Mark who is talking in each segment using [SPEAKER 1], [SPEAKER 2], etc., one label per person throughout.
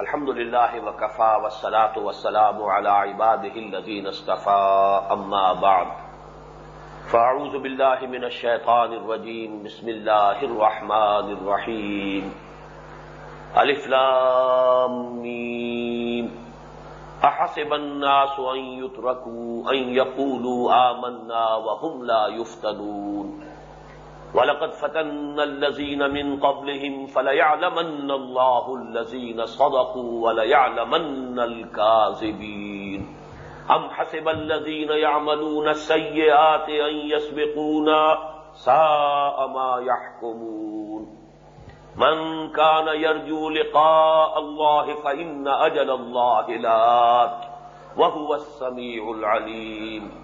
[SPEAKER 1] الحمد لله وكفى والصلاة والسلام على عباده الذين اصطفى أما بعد. فأعوذ بالله من الشيطان الرجيم بسم الله الرحمن الرحيم ألف لام ميم أحسب الناس أن يتركوا أن يقولوا آمنا وهم لا يفتنون ولقد فتن الذين من قبلهم فليعلمن الله الذين صدقوا وليعلمن الكاذبين. أم حسب الذين يعملون السيئات أن يسبقونا ساء ما يحكمون. من كان يرجو لقاء الله فإن أجل الله لات وهو السميع العليم.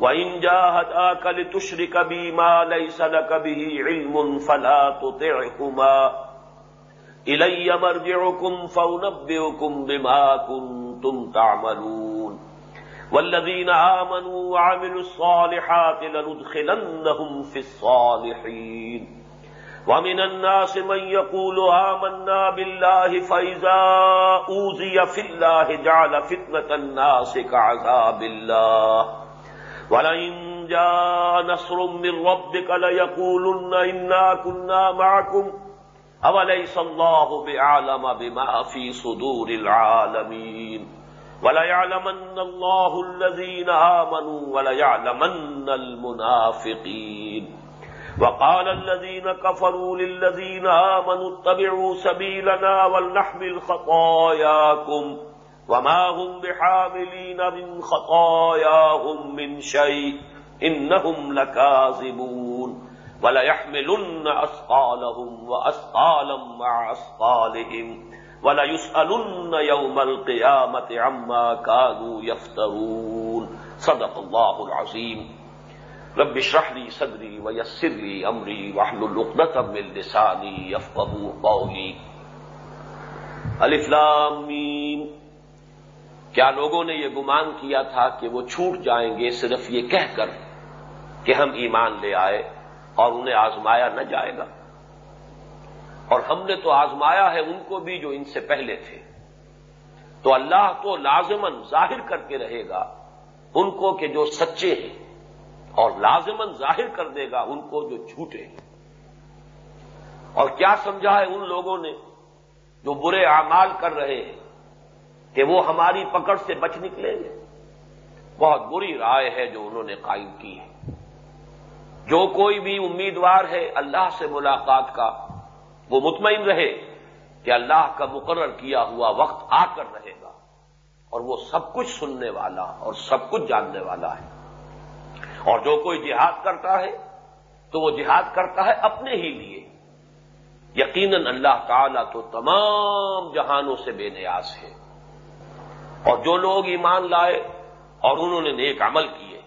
[SPEAKER 1] وَإِن جَاهَدَاكَ لِتُشْرِكَ بِي مَا لَيْسَ لَكَ بِهِ عِلْمٌ فَلَا تُطِعْهُمَا إِلَيَّ مَرْجِعُكُمْ فَأُنَبِّئُكُمْ بِمَا كُنتُمْ تَعْمَلُونَ وَالَّذِينَ آمَنُوا وَعَمِلُوا الصَّالِحَاتِ لَنُدْخِلَنَّهُمْ فِي الصَّالِحِينَ ومن الناس من يقول آمنا بالله فإذا أوذي في الله جعل فتنة الناس كعذاب الله ولئن جاء نصر من ربك ليقولن إنا كنا معكم. أوليس الله بأعلم بما في صدور العالمين. وليعلمن الله الذين آمنوا وليعلمن المنافقين. وقال الذين كفروا للذين آمنوا اتبعوا سبيلنا ولنحمل خطاياكم. وما هم بحاملين من خطاياهم من شيء إنهم لكاذبون وليحملن أسقالهم وأسقالا مع أسقالهم وليسألن يوم القيامة عما كانوا يفترون. صدق الله العظيم. رب اشرح لي صدري ويسر لي أمري واحلل عقدة من لساني يفقهوا قولي. الف لام میم کیا لوگوں نے یہ گمان کیا تھا کہ وہ چھوٹ جائیں گے صرف یہ کہہ کر کہ ہم ایمان لے آئے اور انہیں آزمایا نہ جائے گا؟ اور ہم نے تو آزمایا ہے ان کو بھی جو ان سے پہلے تھے۔ تو اللہ تو لازمن ظاہر کر کے رہے گا ان کو کہ جو سچے ہیں اور لازمن ظاہر کر دے گا ان کو جو جھوٹے ہیں۔ اور کیا سمجھا ہے ان لوگوں نے جو برے اعمال کر رہے ہیں؟ کہ وہ ہماری پکڑ سے بچ نکلیں گے بہت بری رائے ہے جو انہوں نے قائم کی۔ ہے جو کوئی بھی امیدوار ہے اللہ سے ملاقات کا، وہ مطمئن رہے کہ اللہ کا مقرر کیا ہوا وقت آ کر رہے گا۔ اور وہ سب کچھ سننے والا اور سب کچھ جاننے والا ہے۔ اور جو کوئی جہاد کرتا ہے، تو وہ جہاد کرتا ہے اپنے ہی لیے۔ یقیناً اللہ تعالیٰ تو تمام جہانوں سے بے نیاز ہے۔ اور جو لوگ ایمان لائے اور انہوں نے نیک عمل کیے،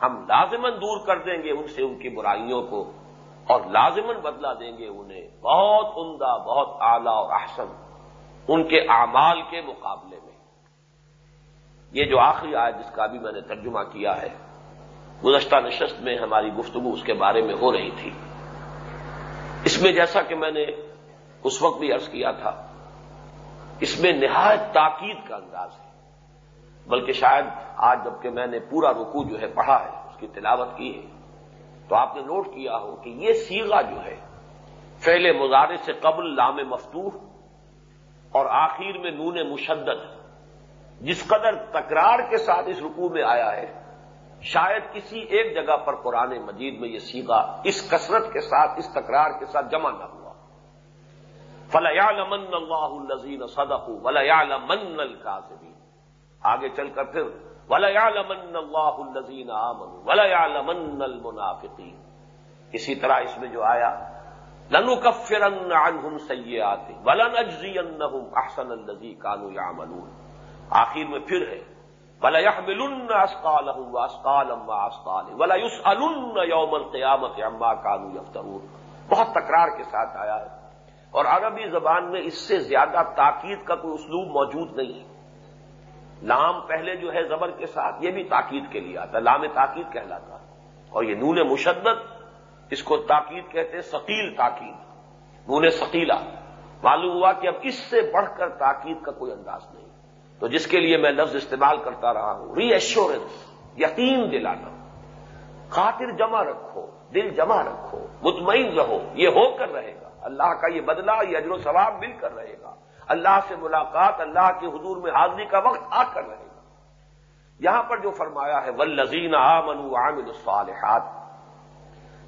[SPEAKER 1] ہم لازمن دور کر دیں گے ان سے ان کی برائیوں کو، اور لازمن بدلا دیں گے انہیں۔ بہت عمدہ، بہت اعلی اور احسن ان کے اعمال کے مقابلے میں۔ یہ جو آخری آئے جس کا بھی میں نے ترجمہ کیا ہے، گزشتہ نشست میں ہماری گفتگو اس کے بارے میں ہو رہی تھی۔ اس میں جیسا کہ میں نے اس وقت بھی عرض کیا تھا، اس میں نہایت تاکید کا انداز ہے۔ بلکہ شاید آج جبکہ میں نے پورا رکو جو ہے پڑھا ہے، اس کی تلاوت کی ہے، تو آپ نے نوٹ کیا ہو کہ یہ سیگا جو ہے، فعل مظاہرے سے قبل لام مفتوح اور آخر میں نون مشدد، جس قدر تکرار کے ساتھ اس رکوع میں آیا ہے، شاید کسی ایک جگہ پر قرآن مجید میں یہ سیگا اس کثرت کے ساتھ، اس تکرار کے ساتھ جمع نہ ہوا۔ فلیا لمن اللہ الزین صدق ولا لمن القاظبین آگے چل کر پھر ولا لمن اللہ الزین آمن ولا لمن المنافقین اسی طرح اس میں جو آیا لنو کفرن عنہم سیئات ولن اجزینہم احسن الذی کانوا یعملون آخر میں پھر ہے بلا یہ ملن اسکال اسکال اما اسکال ولا یوس یومن قیامت بہت تکرار کے ساتھ آیا ہے۔ اور عربی زبان میں اس سے زیادہ تاکید کا کوئی اسلوب موجود نہیں ہے۔ لام پہلے جو ہے زبر کے ساتھ، یہ بھی تاکید کے لیے آتا لام تاکید کہلاتا اور یہ نون مشدد، اس کو تاکید کہتے ہیں تاکید۔ نون سکیلا معلوم ہوا کہ اب اس سے بڑھ کر تاکید کا کوئی انداز نہیں۔ تو جس کے لیے میں لفظ استعمال کرتا رہا ہوں ری ایشورنس یقین دلانا۔ خاطر جمع رکھو، دل جمع رکھو، مطمئن رہو، یہ ہو کر رہے گا۔ اللہ کا یہ بدلہ، یہ اجر و ثواب مل کر رہے گا۔ اللہ سے ملاقات، اللہ کے حضور میں حاضری کا وقت آ کر رہے گا۔ یہاں پر جو فرمایا ہے ولزین آمن عامل الصالحات۔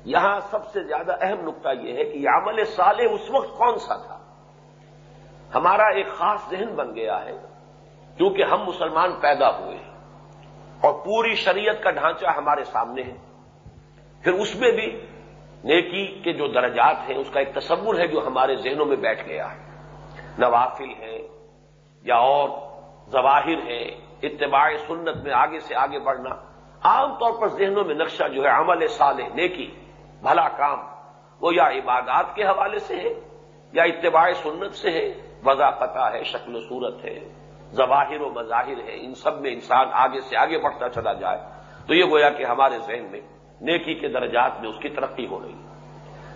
[SPEAKER 1] یہاں سب سے زیادہ اہم نقطہ یہ ہے کہ یہ عمل صالح اس وقت کون سا تھا؟ ہمارا ایک خاص ذہن بن گیا ہے، کیونکہ ہم مسلمان پیدا ہوئے ہیں۔ اور پوری شریعت کا ڈھانچہ ہمارے سامنے ہے۔ پھر اس میں بھی نیکی کے جو درجات ہیں، اس کا ایک تصور ہے جو ہمارے ذہنوں میں بیٹھ گیا ہے۔ نوافل ہیں یا اور ظواہر ہیں اتباع سنت میں آگے سے آگے بڑھنا، عام طور پر ذہنوں میں نقشہ جو ہے، عمل صالح، نیکی، بھلا کام، وہ یا عبادات کے حوالے سے ہے، یا اتباع سنت سے ہے وضاقتہ ہے، شکل و صورت ہے، ظواہر و مظاہر ہے، ان سب میں انسان آگے سے آگے بڑھتا چلا جائے۔ تو یہ گویا کہ ہمارے ذہن میں نیکی کے درجات میں اس کی ترقی ہو رہی ہے۔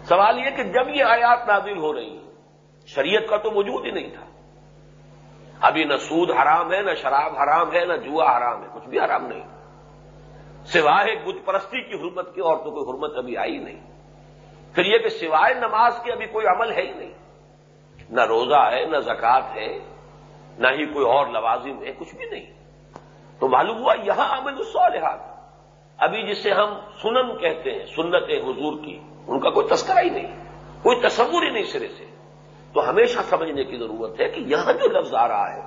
[SPEAKER 1] سوال یہ کہ جب یہ آیات نازل ہو رہی ہیں شریعت کا تو وجود ہی نہیں تھا۔ ابھی نہ سود حرام ہے، نہ شراب حرام ہے، نہ جوا حرام ہے، کچھ بھی حرام نہیں۔ سوائے بت پرستی کی حرمت کی اور تو کوئی حرمت ابھی آئی نہیں۔ پھر یہ کہ سوائے نماز کے ابھی کوئی عمل ہے ہی نہیں۔ نہ روزہ ہے، نہ زکات ہے، نہ ہی کوئی اور لوازم ہے، کچھ بھی نہیں۔ تو معلوم ہوا یہاں عمل الصالحات۔ ابھی جسے ہم سنن کہتے ہیں، سنت حضور کی، ان کا کوئی تذکرہ ہی نہیں، کوئی تصور ہی نہیں سرے سے۔ تو ہمیشہ سمجھنے کی ضرورت ہے کہ یہاں جو لفظ آ رہا ہے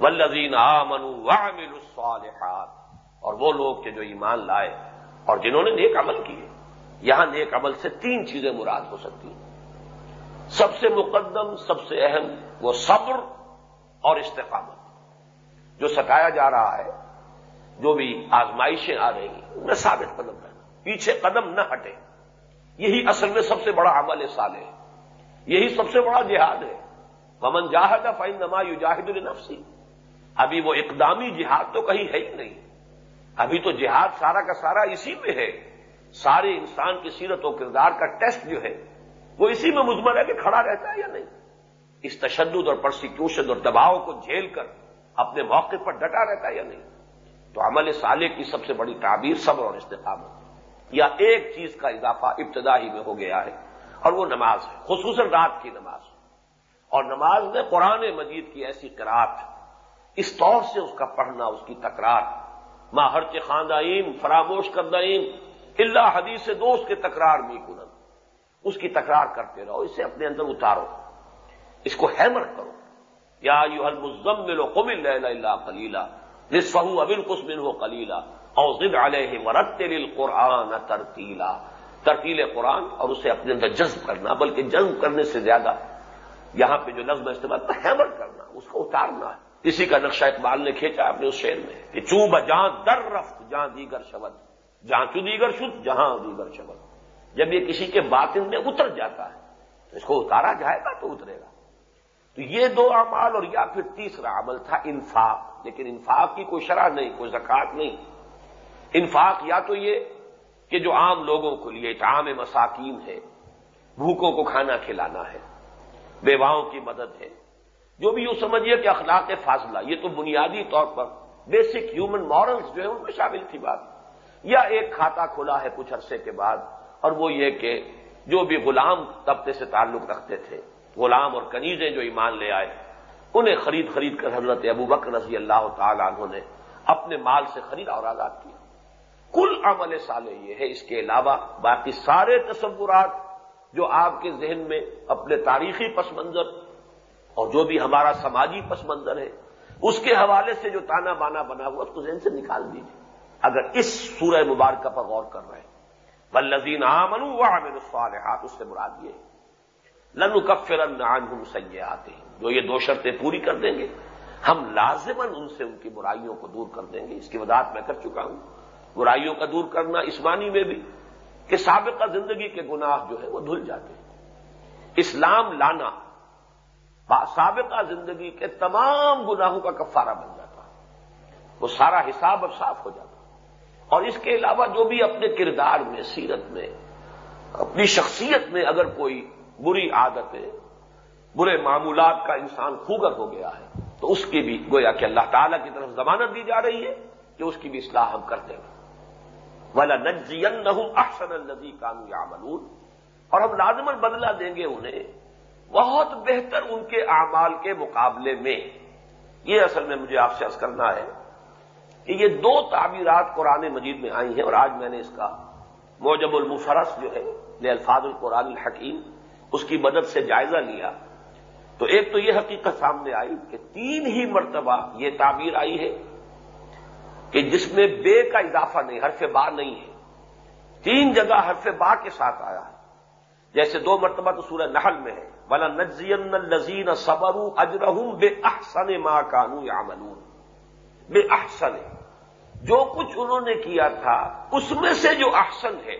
[SPEAKER 1] ولزین الصالحات، اور وہ لوگ کے جو ایمان لائے اور جنہوں نے نیک عمل کیے، یہاں نیک عمل سے تین چیزیں مراد ہو سکتی ہیں۔ سب سے مقدم، سب سے اہم وہ صبر اور استقامت۔ جو ستایا جا رہا ہے، جو بھی آزمائشیں آ رہی ہیں ان میں ثابت قدم رہنا پیچھے قدم نہ ہٹے یہی اصل میں سب سے بڑا عمل صالح ہے۔ یہی سب سے بڑا جہاد ہے۔ پمن جاہد فائن نما یو جاہد النفسی ابھی وہ اقدامی جہاد تو کہیں ہے ہی نہیں۔ ابھی تو جہاد سارا کا سارا اسی میں ہے۔ سارے انسان کی سیرت و کردار کا ٹیسٹ جو ہے، وہ اسی میں مزمر ہے کہ کھڑا رہتا ہے یا نہیں۔ اس تشدد اور پرسیکیوشن اور دباؤ کو جھیل کر اپنے موقع پر ڈٹا رہتا ہے یا نہیں؟ تو عمل صالح کی سب سے بڑی تعبیر صبر اور استقامت۔ یا ایک چیز کا اضافہ ابتدا ہی میں ہو گیا ہے۔ اور وہ نماز ہے، خصوصاً رات کی نماز۔ اور نماز میں قرآن مجید کی ایسی کراط اس طور سے اس کا پڑھنا، اس کی تکرار۔ ماں ہر خاندائیم فراموش کردائیم اللہ حدیث سے دوست کے تکرار بھی کنن۔ اس کی تکرار کرتے رہو، اسے اپنے اندر اتارو۔ اس کو ہیمر کرو۔ یا یو المزم ملو قمل اللہ کلیلہ جس فہو ابل قسمن ہو کلیلہ اور ضد علیہ مرت قرآن ترتیلا۔ ترتیل قرآن اور اسے اپنے اندر جذب کرنا، بلکہ جذب کرنے سے زیادہ یہاں پہ جو نظم استعمال ہیمر کرنا، اس کو اتارنا۔ ہے اسی کا نقشہ اقبال نے کھینچا اپنے اس شعر میں کہ چوب جہاں در رفت، جہاں دیگر شبد، جہاں چو دیگر شد، جہاں دیگر شبد۔ جب یہ کسی کے باطن میں اتر جاتا ہے، تو اس کو اتارا جائے گا تو اترے گا۔ تو یہ دو اعمال اور یا پھر تیسرا عمل تھا، انفاق۔ لیکن انفاق کی کوئی شرح نہیں، کوئی زکات نہیں۔ انفاق یا تو یہ کہ جو عام لوگوں کے لیے اطعام مساکین ہے بھوکوں کو کھانا کھلانا ہے، بیواؤں کی مدد ہے، جو بھی یوں سمجھیے کہ اخلاق فاصلہ یہ تو بنیادی طور پر بیسک ہیومن مورلز جو ہے ان میں شامل تھی بات۔ یا ایک کھاتا کھلا ہے کچھ عرصے کے بعد، اور وہ یہ کہ جو بھی غلام طبقے سے تعلق رکھتے تھے، غلام اور کنیزیں جو ایمان لے آئے، انہیں خرید خرید کر حضرت ابو بکر رضی اللہ تعالیٰ عنہ نے اپنے مال سے خرید اور آزاد کیا۔ کل عمل صالح یہ ہے۔ اس کے علاوہ باقی سارے تصورات جو آپ کے ذہن میں اپنے تاریخی پس منظر اور جو بھی ہمارا سماجی پس منظر ہے، اس کے حوالے سے جو تانا بانا بنا ہوا، اس کو ذہن سے نکال دیجیے اگر اس سورہ مبارکہ پر غور کر رہے ہیں بلزین عامن و عامر الصالحات، اس سے مراد یہ لنو کفر عنہم سیئات جو یہ دو شرطیں پوری کر دیں گے، ہم لازمن ان سے ان کی برائیوں کو دور کر دیں گے۔ اس کی وضاحت میں کر چکا ہوں۔ برائیوں کا دور کرنا اس معنی میں بھی کہ سابقہ زندگی کے گناہ جو ہے وہ دھل جاتے ہیں۔ اسلام لانا سابقہ زندگی کے تمام گناہوں کا کفارہ بن جاتا وہ سارا حساب اب صاف ہو جاتا اور اس کے علاوہ جو بھی اپنے کردار میں، سیرت میں، اپنی شخصیت میں اگر کوئی بری عادت ہے برے معمولات کا انسان خوگر ہو گیا ہے، تو اس کی بھی گویا کہ اللہ تعالی کی طرف ضمانت دی جا رہی ہے کہ اس کی بھی اصلاح ہم کرتے ہیں والا نجین احسن النزی کانو یا اور ہم لازمن بدلہ دیں گے انہیں بہت بہتر ان کے اعمال کے مقابلے میں۔ یہ اصل میں مجھے آپ سے عرض کرنا ہے کہ یہ دو تعبیرات قرآن مجید میں آئی ہیں اور آج میں نے اس کا موجب المفرس جو ہے، لے الفاظ القرآن الحکیم، اس کی مدد سے جائزہ لیا۔ تو ایک تو یہ حقیقت سامنے آئی کہ تین ہی مرتبہ یہ تعبیر آئی ہے۔ کہ جس میں بے کا اضافہ نہیں، حرف با نہیں ہے۔ تین جگہ حرف با کے ساتھ آیا۔ ہے جیسے دو مرتبہ تو سورہ نحل میں ہے۔ بلا نزین الزین صبر اجرہم بے احسن ماں کانو یا بے احسن جو کچھ انہوں نے کیا تھا، اس میں سے جو احسن ہے،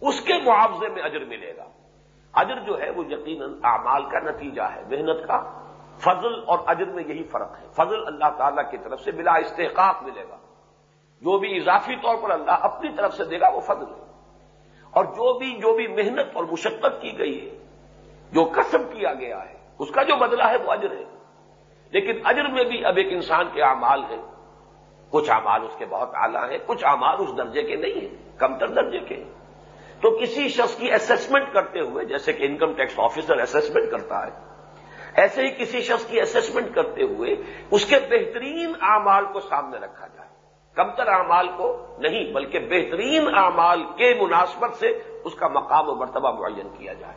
[SPEAKER 1] اس کے معاوضے میں اجر ملے گا۔ اجر جو ہے، وہ یقیناً اعمال کا نتیجہ ہے، محنت کا۔ فضل اور اجر میں یہی فرق ہے۔ فضل اللہ تعالیٰ کی طرف سے بلا استحقاق ملے گا۔ جو بھی اضافی طور پر اللہ اپنی طرف سے دے گا وہ فضل ہے۔ اور جو بھی جو بھی محنت اور مشقت کی گئی ہے، جو قسم کیا گیا ہے، اس کا جو بدلہ ہے وہ اجر ہے۔ لیکن اجر میں بھی اب ایک انسان کے اعمال ہیں۔ کچھ اعمال اس کے بہت اعلیٰ ہیں، کچھ اعمال اس درجے کے نہیں ہیں کم تر درجے کے۔ تو کسی شخص کی اسسمنٹ کرتے ہوئے، جیسے کہ انکم ٹیکس آفیسر اسسمنٹ کرتا ہے، ایسے ہی کسی شخص کی اسسمنٹ کرتے ہوئے، اس کے بہترین اعمال کو سامنے رکھا جائے۔ کمتر اعمال کو نہیں، بلکہ بہترین اعمال کے مناسبت سے اس کا مقام و مرتبہ معین کیا جائے۔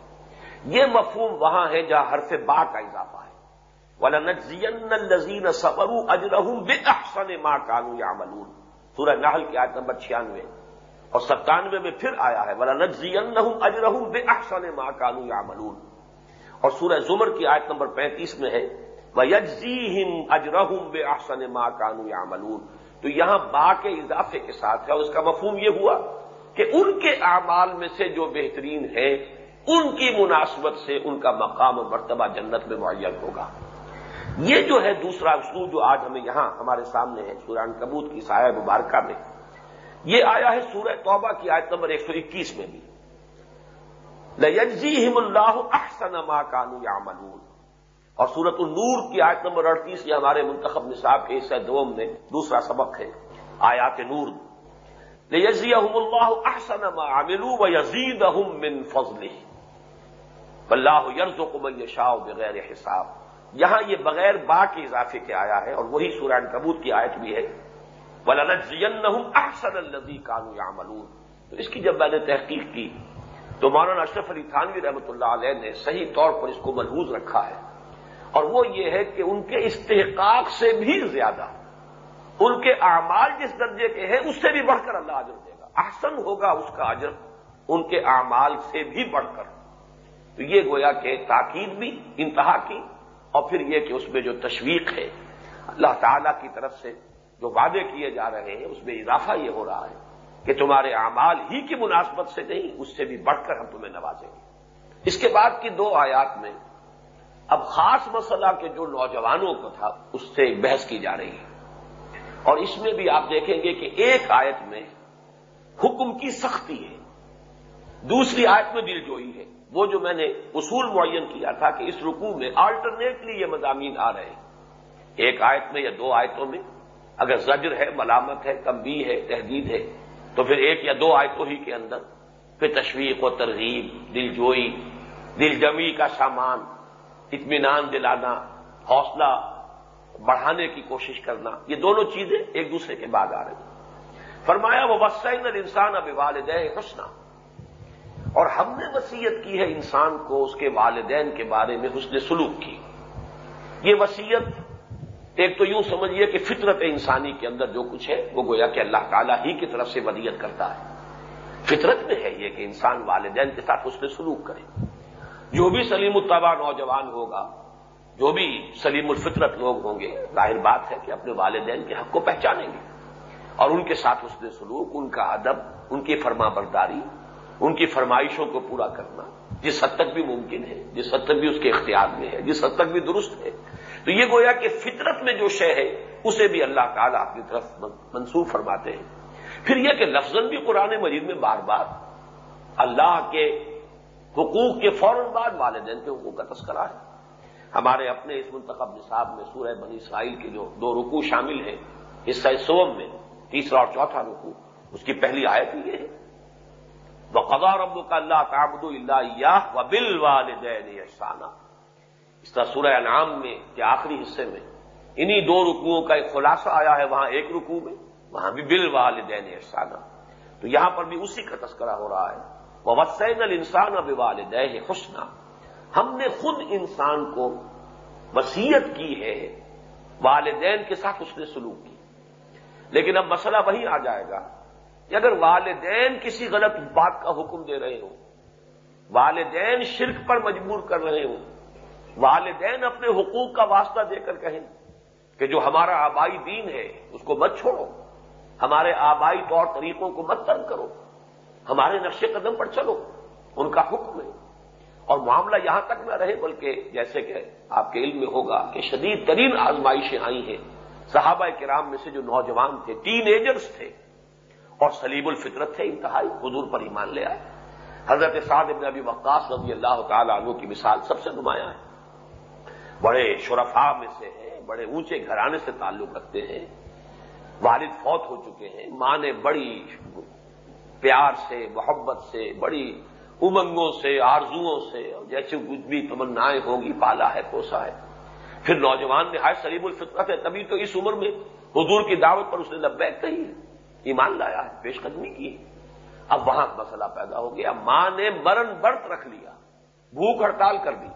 [SPEAKER 1] یہ مفہوم وہاں ہے جہاں حرف با کا اضافہ ہے۔ ولا نزین الزین صبرو اجرحم بے احسن ماں کانو یا ملون سورہ نحل کی آیت نمبر چھیانوے۔ اور ستانوے میں پھر آیا ہے ولا نزین اجرحم بے احسن ماں کانو یا ملون اور سورہ زمر کی آیت نمبر پینتیس میں ہے وہ یجزی ہند اجرحم بے احسن ماں کانو یا ملون تو یہاں با کے اضافے کے ساتھ ہے اور اس کا مفہوم یہ ہوا کہ ان کے اعمال میں سے جو بہترین ہے ان کی مناسبت سے ان کا مقام و مرتبہ جنت میں معین ہوگا۔ یہ جو ہے دوسرا اسلوب جو آج ہمیں یہاں ہمارے سامنے ہے سوران کبوت کی سایہ مبارکہ میں۔ یہ آیا ہے سورہ توبہ کی آیت نمبر ایک سو اکیس میں بھی۔ لجزی اللہ احسن ما کانو یا اور سورت النور کی آیت نمبر اڑتیس یہ ہمارے منتخب نصاب کے حصہ دوم میں دوسرا سبق ہے، آیات نور۔ اللہ احسن عملو و یزید من فضل اللہ یرز من بغیر حساب۔ یہاں یہ بغیر با کے اضافے کے آیا ہے اور وہی سوران کبوت کی آیت بھی ہے۔ ولنجین احسن الزی کانو یا تو اس کی جب میں نے تحقیق کی تو مولانا اشرف علی تھانوی رحمۃ اللہ علیہ نے صحیح طور پر اس کو ملحوظ رکھا ہے۔ اور وہ یہ ہے کہ ان کے استحقاق سے بھی زیادہ ان کے اعمال جس درجے کے ہیں، اس سے بھی بڑھ کر اللہ اجر دے گا۔ احسن ہوگا اس کا اجر ان کے اعمال سے بھی بڑھ کر۔ تو یہ گویا کہ تاکید بھی، انتہا کی، اور پھر یہ کہ اس میں جو تشویق ہے، اللہ تعالی کی طرف سے جو وعدے کیے جا رہے ہیں، اس میں اضافہ یہ ہو رہا ہے کہ تمہارے اعمال ہی کی مناسبت سے نہیں، اس سے بھی بڑھ کر ہم تمہیں نوازیں گے۔ اس کے بعد کی دو آیات میں اب خاص مسئلہ کے جو نوجوانوں کو تھا، اس سے بحث کی جا رہی ہے۔ اور اس میں بھی آپ دیکھیں گے کہ ایک آیت میں حکم کی سختی ہے۔ دوسری آیت میں دل جوئی ہے۔ وہ جو میں نے اصول معین کیا تھا کہ اس رکوع میں آلٹرنیٹلی یہ مضامین آ رہے ہیں۔ ایک آیت میں یا دو آیتوں میں اگر زجر ہے، ملامت ہے تمبی ہے تحدید ہے، تو پھر ایک یا دو آیتوں ہی کے اندر پھر تشویق و ترغیب، دل جوئی، دل جمی کا سامان اطمینان دلانا، حوصلہ بڑھانے کی کوشش کرنا، یہ دونوں چیزیں ایک دوسرے کے بعد آ رہی فرمایا وہ وسائن انسان اب والدین حسنا۔ اور ہم نے وسیعت کی ہے انسان کو اس کے والدین کے بارے میں حسن سلوک کی۔ یہ وسیعت ایک تو یوں سمجھیے کہ فطرت انسانی کے اندر جو کچھ ہے، وہ گویا کہ اللہ تعالیٰ ہی کی طرف سے ودیت کرتا ہے۔ فطرت میں ہے یہ کہ انسان والدین کے ساتھ حسن سلوک کرے۔ جو بھی سلیم الطبع نوجوان ہوگا، جو بھی سلیم الفطرت لوگ ہوں گے، ظاہر بات ہے کہ اپنے والدین کے حق کو پہچانیں گے۔ اور ان کے ساتھ اس نے سلوک، ان کا ادب، ان کی فرما برداری ان کی فرمائشوں کو پورا کرنا۔ جس حد تک بھی ممکن ہے، جس حد تک بھی اس کے اختیار میں ہے، جس حد تک بھی درست ہے۔ تو یہ گویا کہ فطرت میں جو شے ہے، اسے بھی اللہ تعالیٰ اپنی طرف منسوخ فرماتے ہیں۔ پھر یہ کہ لفظ بھی قرآن مجید میں بار بار اللہ کے حقوق کے فوراً بعد والدین کے حقوق کا تذکرہ ہے۔ ہمارے اپنے اس منتخب نصاب میں سورہ بنی اسرائیل کے جو دو رکوع شامل ہیں، حصہ سوم میں تیسرا اور چوتھا رکوع، اس کی پہلی آیت یہ ہے۔ وہ قضا رب کا اللہ تعبد اللہ و بل والدین احسانہ اس طرح سورہ انعام میں کے آخری حصے میں انہی دو رکوؤں کا ایک خلاصہ آیا ہے، وہاں ایک رکوع میں، وہاں بھی بل والدین احسانہ تو یہاں پر بھی اسی کا تذکرہ ہو رہا ہے۔ وسین الانسان اب والدہ حسنہ ہم نے خود انسان کو وسیعت کی ہے، والدین کے ساتھ اس نے سلوک کی۔ لیکن اب مسئلہ وہی آ جائے گا کہ اگر والدین کسی غلط بات کا حکم دے رہے ہوں، والدین شرک پر مجبور کر رہے ہوں، والدین اپنے حقوق کا واسطہ دے کر کہیں کہ جو ہمارا آبائی دین ہے، اس کو مت چھوڑو، ہمارے آبائی طور طریقوں کو مت تنگ کرو۔ ہمارے نقش قدم پر چلو، ان کا حکم ہے۔ اور معاملہ یہاں تک نہ رہے، بلکہ جیسے کہ آپ کے علم میں ہوگا کہ شدید ترین آزمائشیں آئی ہیں۔ صحابہ کرام میں سے جو نوجوان تھے ٹین ایجرس تھے، اور سلیب الفطرت تھے، انتہائی حضور پر ایمان لے آئے۔ حضرت سعد ابن ابی وقاص رضی اللہ تعالی عنہ کی مثال سب سے نمایاں ہے۔ بڑے شرفا میں سے ہیں، بڑے اونچے گھرانے سے تعلق رکھتے ہیں۔ والد فوت ہو چکے ہیں، ماں نے بڑی پیار سے، محبت سے، بڑی امنگوں سے، آرزوؤں سے جیسے کچھ بھی تمنائیں ہوں گی پالا ہے پوسا ہے۔ پھر نوجوان نے ہائے الفطرت ہے، تبھی تو اس عمر میں حضور کی دعوت پر اس نے لبیک کہی ہے۔ ایمان لایا ہے، پیش قدمی کی ہے۔ اب وہاں مسئلہ پیدا ہو گیا۔ ماں نے مرن برت رکھ لیا، بھوک ہڑتال کر دی۔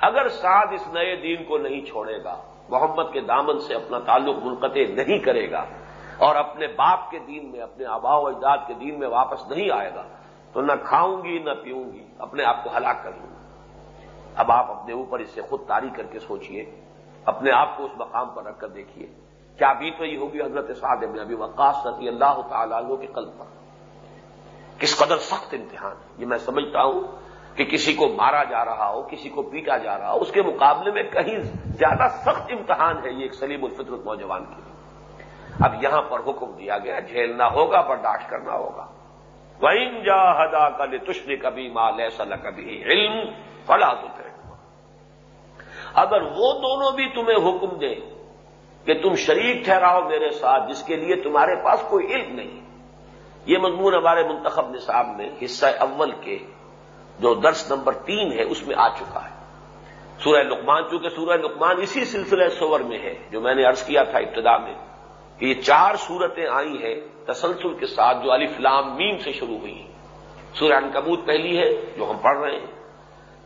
[SPEAKER 1] اگر سعد اس نئے دین کو نہیں چھوڑے گا، محمد کے دامن سے اپنا تعلق منقطع نہیں کرے گا اور اپنے باپ کے دین میں، اپنے آبا و اجداد کے دین میں واپس نہیں آئے گا، تو نہ کھاؤں گی، نہ پیوں گی، اپنے آپ کو ہلاک کر لوں گا اب آپ اپنے اوپر اس سے خود تاری کر کے سوچئے، اپنے آپ کو اس مقام پر رکھ کر دیکھیے کیا بیت رہی ہوگی حضرت صاحب ابن ابھی وقاص رضی اللہ تعالی عنہ کے قلب پر؟ کس قدر سخت امتحان۔ یہ میں سمجھتا ہوں کہ کسی کو مارا جا رہا ہو، کسی کو پیٹا جا رہا ہو، اس کے مقابلے میں کہیں زیادہ سخت امتحان ہے یہ ایک سلیم الفطرت نوجوان کے لیے۔ اب یہاں پر حکم دیا گیا جھیلنا ہوگا، برداشت کرنا ہوگا۔ وَإِن جَاهَدَاكَ لِتُشْرِكَ بِي مَا لَيْسَ لَكَ بِهِ علم فلا تُطِعْهُمَا۔ اگر وہ دونوں بھی تمہیں حکم دیں کہ تم شریک ٹھہراؤ میرے ساتھ، جس کے لیے تمہارے پاس کوئی علم نہیں۔ یہ مضمون ہمارے منتخب نصاب میں حصہ اول کے جو درس نمبر تین ہے، اس میں آ چکا ہے۔ سورہ لقمان، چونکہ سورہ لقمان اسی سلسلہ سور میں ہے، جو میں نے عرض کیا تھا ابتدا میں۔ کہ یہ چار صورتیں آئی ہیں تسلسل کے ساتھ جو علی فلام میم سے شروع ہوئی ہیں۔ سورہ انکبوت پہلی ہے جو ہم پڑھ رہے ہیں۔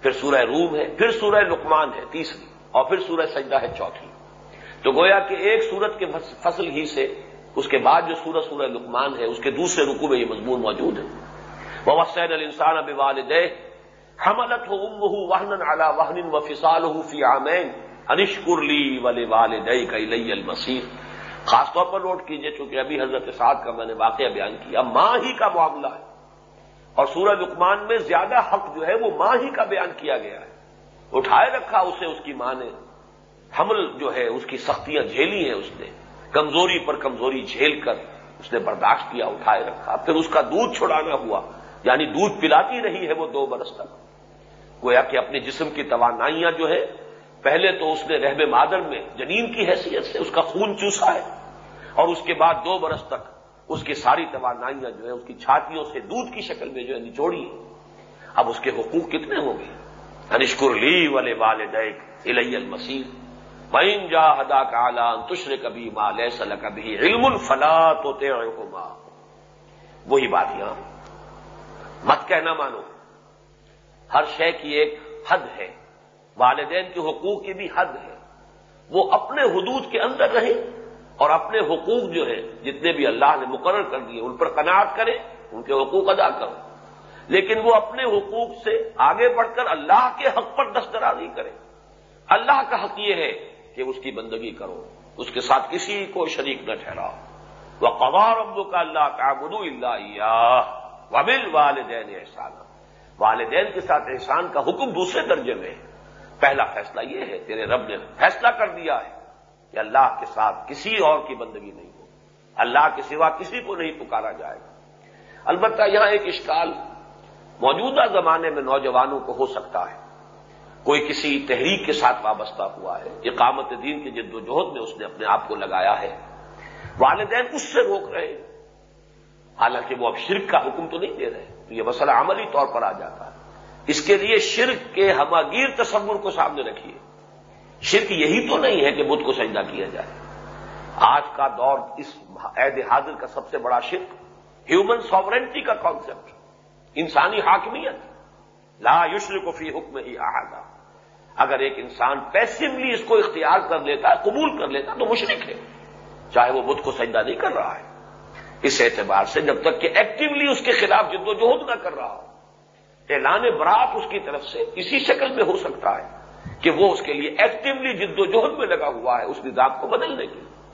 [SPEAKER 1] پھر سورہ روم ہے، پھر سورہ لقمان ہے، تیسری، اور پھر سورہ سجدہ ہے، چوتھی۔ تو گویا کہ ایک سورت کے فصل ہی سے اس کے بعد جو سورہ سورہ لقمان ہے، اس کے دوسرے رکو میں یہ مضمون موجود ہے۔ وہ وسین السان اب والد حملت ہو ام ہوں واہن اعلیٰ واہن و فسال ہوں فی آمین انشکر لی ول والد کا المسیر خاص طور پر نوٹ کیجیے چونکہ ابھی حضرت سعد کا میں نے واقعہ بیان کیا، ماں ہی کا معاملہ ہے۔ اور سورہ لقمان میں زیادہ حق جو ہے وہ ماں ہی کا بیان کیا گیا ہے۔ اٹھائے رکھا اسے، اس کی ماں نے۔ حمل جو ہے، اس کی سختیاں جھیلی ہیں اس نے۔ کمزوری پر کمزوری جھیل کر اس نے برداشت کیا، اٹھائے رکھا۔ پھر اس کا دودھ چھڑانا ہوا۔ یعنی دودھ پلاتی رہی ہے وہ دو برس تک۔ گویا کہ اپنے جسم کی توانائیاں جو ہے پہلے تو اس نے رحم مادر میں جنین کی حیثیت سے اس کا خون چوسا ہے اور اس کے بعد دو برس تک اس کی ساری توانائیاں جو ہے اس کی چھاتیوں سے دودھ کی شکل میں جو ہے نچوڑی ہے اب اس کے حقوق کتنے ہوں گے؟ انشکر لی والے والدیک الی المسیر بین جا ہدا کا تشر کبھی ماں لہ کبھی علم الفلا تو وہی بات یہاں۔ مت کہنا مانو، ہر شے کی ایک حد ہے۔ والدین کے حقوق کی بھی حد ہے۔ وہ اپنے حدود کے اندر رہیں اور اپنے حقوق جو ہے جتنے بھی اللہ نے مقرر کر دیے، ان پر قناعت کرے، ان کے حقوق ادا کرو لیکن وہ اپنے حقوق سے آگے بڑھ کر اللہ کے حق پر دسترازی کرے۔ اللہ کا حق یہ ہے کہ اس کی بندگی کرو، اس کے ساتھ کسی کو شریک نہ ٹھہراؤ۔ وہ قبار ابو کا اللہ کا بدو اللہ وبل والدین احسان والدین کے ساتھ احسان کا حکم دوسرے درجے میں ہے۔ پہلا فیصلہ یہ ہے، تیرے رب نے فیصلہ کر دیا ہے کہ اللہ کے ساتھ کسی اور کی بندگی نہیں ہو اللہ کے سوا کسی کو نہیں پکارا جائے گا۔ البتہ یہاں ایک اشکال موجودہ زمانے میں نوجوانوں کو ہو سکتا ہے۔ کوئی کسی تحریک کے ساتھ وابستہ ہوا ہے، اقامت دین کی جد و جہد میں اس نے اپنے آپ کو لگایا ہے۔ والدین اس سے روک رہے ہیں۔ حالانکہ وہ اب شرک کا حکم تو نہیں دے رہے، تو یہ مسئلہ عملی طور پر آ جاتا ہے۔ اس کے لیے شرک کے ہماگیر تصور کو سامنے رکھیے۔ شرک یہی تو نہیں ہے کہ بدھ کو سجدہ کیا جائے۔ آج کا دور اس عید حاضر کا سب سے بڑا شرک ہیومن ساورنٹی کا کانسیپٹ انسانی حاکمیت۔ لا یشر کو فی حکم ہی احاطہ اگر ایک انسان پیسولی اس کو اختیار کر لیتا ہے قبول کر لیتا، تو مشرق ہے۔ چاہے وہ بدھ کو سجدہ نہیں کر رہا ہے۔ اس اعتبار سے جب تک کہ ایکٹیولی اس کے خلاف جد و جہد نہ کر رہا ہو۔ اعلان برات اس کی طرف سے اسی شکل میں ہو سکتا ہے کہ وہ اس کے لیے ایکٹیولی جد و جہد میں لگا ہوا ہے، اس نظام کو بدلنے کے لیے۔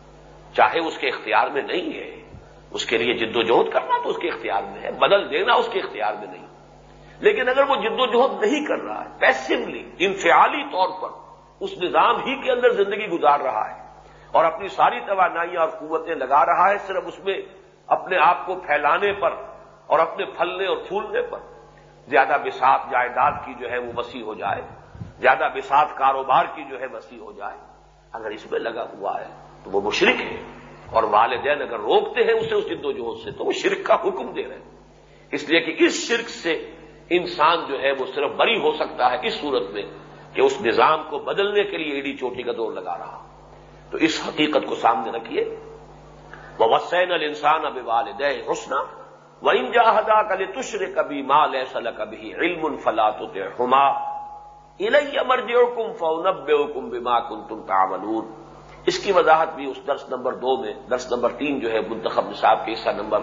[SPEAKER 1] چاہے اس کے اختیار میں نہیں ہے، اس کے لیے جد و جہد کرنا تو اس کے اختیار میں ہے، بدل دینا اس کے اختیار میں نہیں۔ لیکن اگر وہ جد و جہد نہیں کر رہا ہے پیسولی انفعالی طور پر اس نظام ہی کے اندر زندگی گزار رہا ہے اور اپنی ساری توانائیاں اور قوتیں لگا رہا ہے، صرف اس میں اپنے آپ کو پھیلانے پر اور اپنے پھلنے اور پھولنے پر۔ زیادہ بساط جائیداد کی جو ہے وہ وسیع ہو جائے، زیادہ بساط کاروبار کی جو ہے وسیع ہو جائے۔ اگر اس میں لگا ہوا ہے تو وہ مشرق ہے، اور والدین اگر روکتے ہیں اسے اس جد و جہد سے تو وہ شرک کا حکم دے رہے ہیں۔ اس لیے کہ اس شرک سے انسان جو ہے وہ صرف بری ہو سکتا ہے اس صورت میں کہ اس نظام کو بدلنے کے لیے ایڈی چوٹی کا دور لگا رہا۔ تو اس حقیقت کو سامنے رکھیے۔ وہ وسین ال انسان اب والد حسنہ وہ انجاہدا کل تشر کبھی مال ایسل کبھی علم فلاط ہما مرج کم فونب کم بیما کن تم تعملون اس کی وضاحت بھی اس درس نمبر دو میں، درس نمبر تین جو ہے منتخب نصاب کے حصہ نمبر،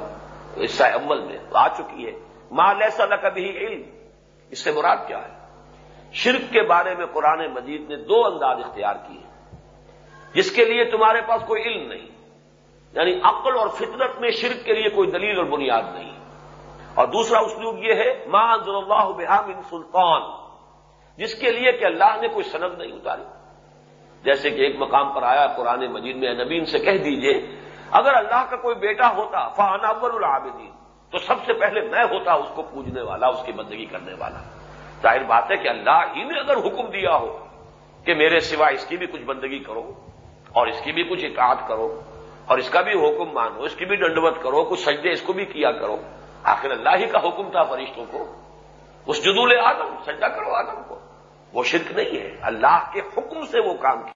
[SPEAKER 1] حصہ اول میں آ چکی ہے۔ مال ایسا کبھی علم۔ اس سے مراد کیا ہے؟ شرک کے بارے میں قرآن مجید نے دو انداز اختیار کیے۔ جس کے لیے تمہارے پاس کوئی علم نہیں۔ یعنی عقل اور فطرت میں شرک کے لیے کوئی دلیل اور بنیاد نہیں۔ اور دوسرا اسلوب یہ ہے ماں اللہ بحام سلطان۔ جس کے لیے کہ اللہ نے کوئی سند نہیں اتاری۔ جیسے کہ ایک مقام پر آیا، قرآن مجید میں نبین سے کہہ دیجیے، اگر اللہ کا کوئی بیٹا ہوتا فان اول العابدین تو سب سے پہلے میں ہوتا، اس کو پوجنے والا، اس کی بندگی کرنے والا۔ ظاہر بات ہے کہ اللہ ہی نے اگر حکم دیا ہو کہ میرے سوا اس کی بھی کچھ بندگی کرو اور اس کی بھی کچھ اطاعت کرو اور اس کا بھی حکم مانو، اس کی بھی دنڈوت کرو، کچھ سجدے اس کو بھی کیا کرو۔ آخر اللہ ہی کا حکم تھا فرشتوں کو۔ اس جدول آدم، سجدہ کرو آدم کو۔ وہ شرک نہیں ہے۔ اللہ کے حکم سے وہ کام کیا۔